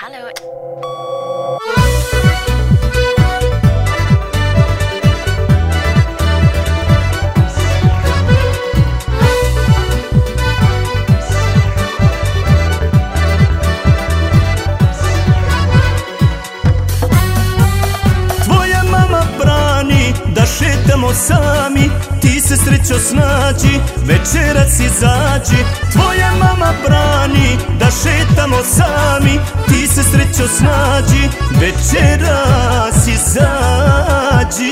Hallo. Tvoja mama brani da šetamo sami Ti se srećo snađi, večerac izađi Tvoja mama brani da šetamo sami srećo snađi, večeras izađi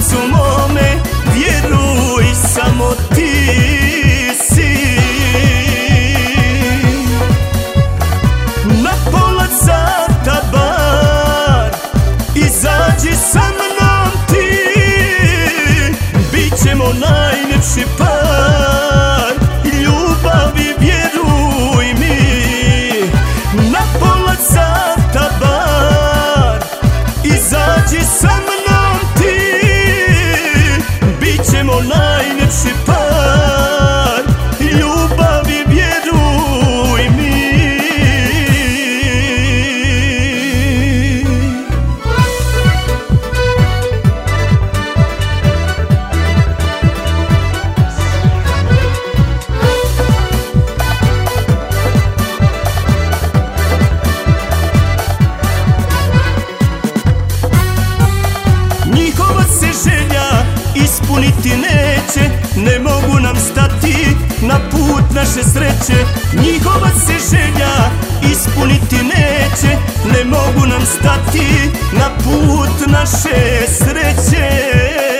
srcu mome, vjeruj samo ti si Na pola sata bar Izađi sa mnom ti. Bićemo najljepši par Ljubavi vjeruj mi. Na pola sata bar Izađi sa ispuniti neće Ne mogu nam stati na put naše sreće. Njihova se želja ispuniti neće Ne mogu nam stati na put naše sreće